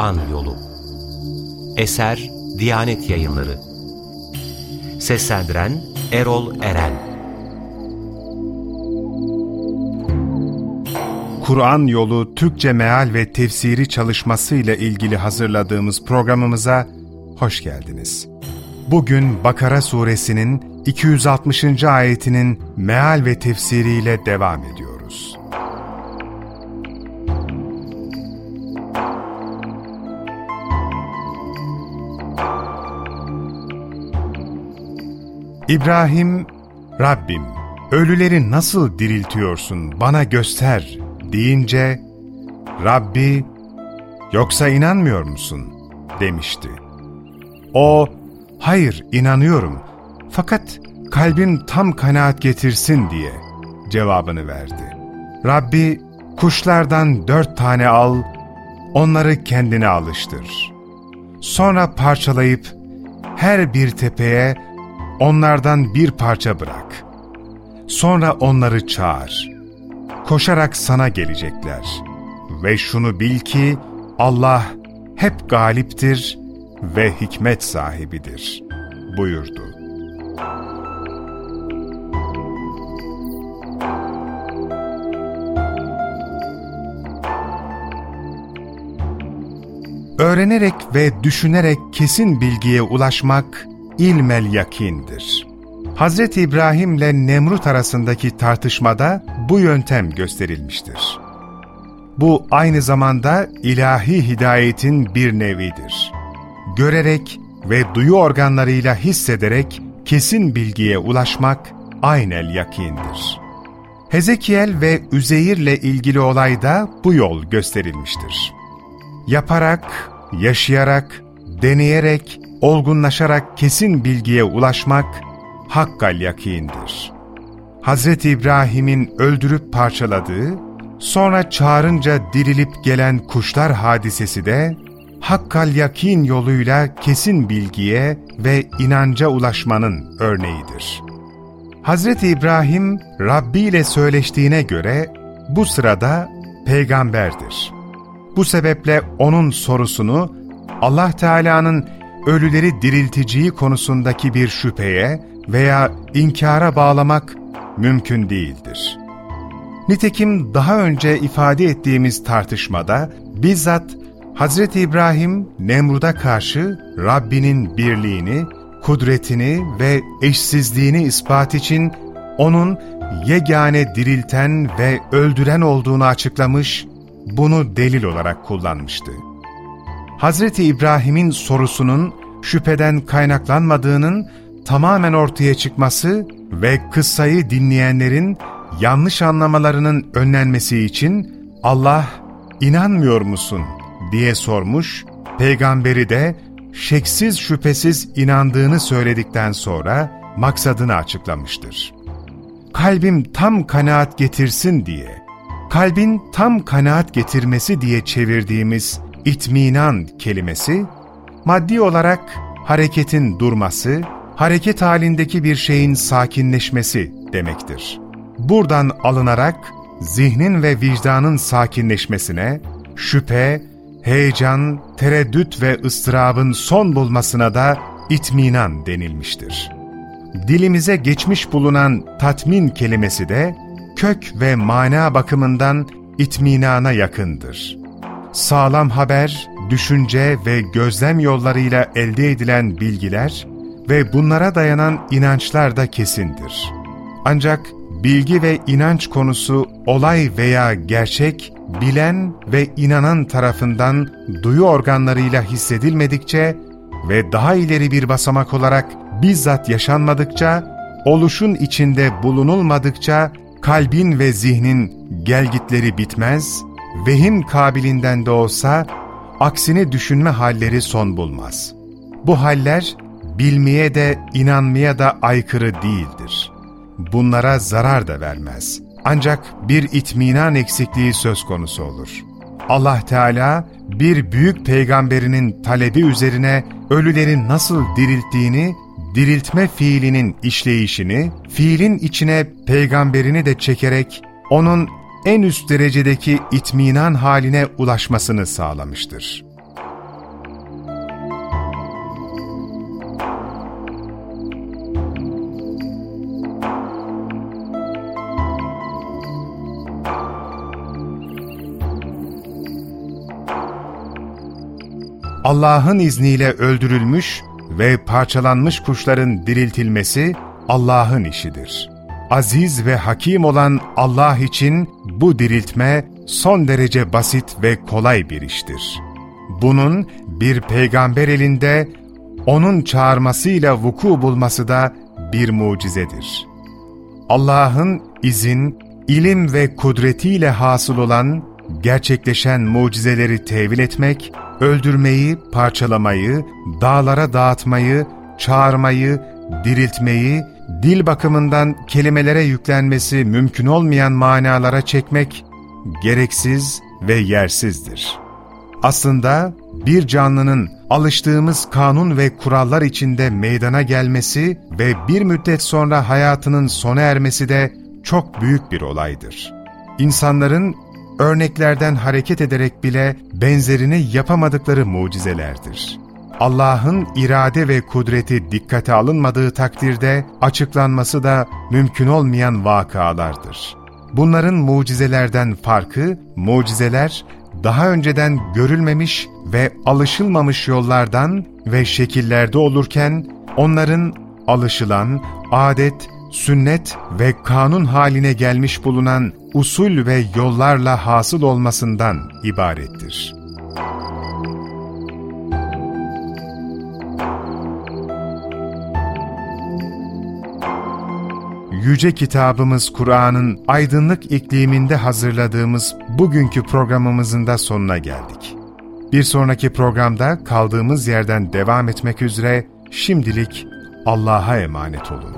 Kur'an Yolu Eser Diyanet Yayınları Seslendiren Erol Eren Kur'an Yolu Türkçe Meal ve Tefsiri çalışması ile ilgili hazırladığımız programımıza hoş geldiniz. Bugün Bakara suresinin 260. ayetinin meal ve tefsiriyle devam ediyoruz. İbrahim, Rabbim, ölüleri nasıl diriltiyorsun bana göster deyince, Rabbi, yoksa inanmıyor musun demişti. O, hayır inanıyorum fakat kalbin tam kanaat getirsin diye cevabını verdi. Rabbi, kuşlardan dört tane al, onları kendine alıştır. Sonra parçalayıp her bir tepeye onlardan bir parça bırak. Sonra onları çağır. Koşarak sana gelecekler. Ve şunu bil ki Allah hep galiptir ve hikmet sahibidir buyurdu. Öğrenerek ve düşünerek kesin bilgiye ulaşmak ilmel yakindir. Hz. İbrahim ile Nemrut arasındaki tartışmada bu yöntem gösterilmiştir. Bu aynı zamanda ilahi hidayetin bir nevidir. Görerek ve duyu organlarıyla hissederek kesin bilgiye ulaşmak aynel yakindir. Hezekiel ve Üzeyir ile ilgili olayda bu yol gösterilmiştir. Yaparak, yaşayarak, deneyerek, olgunlaşarak kesin bilgiye ulaşmak hakkal yakindir. Hz. İbrahim'in öldürüp parçaladığı, sonra çağırınca dirilip gelen kuşlar hadisesi de hakkal yakin yoluyla kesin bilgiye ve inanca ulaşmanın örneğidir. Hz. İbrahim Rabbi ile söyleştiğine göre bu sırada peygamberdir. Bu sebeple onun sorusunu Allah Teala'nın ölüleri dirilteceği konusundaki bir şüpheye veya inkara bağlamak mümkün değildir. Nitekim daha önce ifade ettiğimiz tartışmada bizzat Hz. İbrahim Nemrud'a karşı Rabbinin birliğini, kudretini ve eşsizliğini ispat için onun yegane dirilten ve öldüren olduğunu açıklamış, bunu delil olarak kullanmıştı. Hz. İbrahim'in sorusunun şüpheden kaynaklanmadığının tamamen ortaya çıkması ve kıssayı dinleyenlerin yanlış anlamalarının önlenmesi için Allah, inanmıyor musun diye sormuş, peygamberi de şeksiz şüphesiz inandığını söyledikten sonra maksadını açıklamıştır. Kalbim tam kanaat getirsin diye, kalbin tam kanaat getirmesi diye çevirdiğimiz itminan kelimesi, maddi olarak hareketin durması, hareket halindeki bir şeyin sakinleşmesi demektir. Buradan alınarak zihnin ve vicdanın sakinleşmesine, şüphe, heyecan, tereddüt ve ıstırabın son bulmasına da itminan denilmiştir. Dilimize geçmiş bulunan tatmin kelimesi de kök ve mana bakımından itminana yakındır. Sağlam haber, düşünce ve gözlem yollarıyla elde edilen bilgiler ve bunlara dayanan inançlar da kesindir. Ancak bilgi ve inanç konusu olay veya gerçek, bilen ve inanan tarafından duyu organlarıyla hissedilmedikçe ve daha ileri bir basamak olarak bizzat yaşanmadıkça, oluşun içinde bulunulmadıkça kalbin ve zihnin gelgitleri bitmez, vehim kabilinden de olsa aksini düşünme halleri son bulmaz. Bu haller bilmeye de inanmaya da aykırı değildir. Bunlara zarar da vermez. Ancak bir itminan eksikliği söz konusu olur. Allah Teala bir büyük peygamberinin talebi üzerine ölülerin nasıl dirilttiğini, diriltme fiilinin işleyişini, fiilin içine peygamberini de çekerek onun en üst derecedeki itminan haline ulaşmasını sağlamıştır. Allah'ın izniyle öldürülmüş ve parçalanmış kuşların diriltilmesi Allah'ın işidir.'' Aziz ve hakim olan Allah için bu diriltme son derece basit ve kolay bir iştir. Bunun bir peygamber elinde onun çağırmasıyla vuku bulması da bir mucizedir. Allah'ın izin, ilim ve kudretiyle hasıl olan, gerçekleşen mucizeleri tevil etmek, öldürmeyi, parçalamayı, dağlara dağıtmayı, çağırmayı, diriltmeyi, dil bakımından kelimelere yüklenmesi mümkün olmayan manalara çekmek, gereksiz ve yersizdir. Aslında bir canlının alıştığımız kanun ve kurallar içinde meydana gelmesi ve bir müddet sonra hayatının sona ermesi de çok büyük bir olaydır. İnsanların örneklerden hareket ederek bile benzerini yapamadıkları mucizelerdir. Allah'ın irade ve kudreti dikkate alınmadığı takdirde açıklanması da mümkün olmayan vakalardır. Bunların mucizelerden farkı, mucizeler daha önceden görülmemiş ve alışılmamış yollardan ve şekillerde olurken onların alışılan, adet, sünnet ve kanun haline gelmiş bulunan usul ve yollarla hasıl olmasından ibarettir. Yüce kitabımız Kur'an'ın aydınlık ikliminde hazırladığımız bugünkü programımızın da sonuna geldik. Bir sonraki programda kaldığımız yerden devam etmek üzere şimdilik Allah'a emanet olun.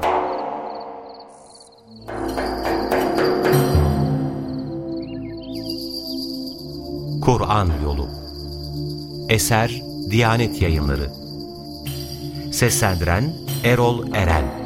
Kur'an Yolu Eser Diyanet Yayınları Seslendiren Erol Eren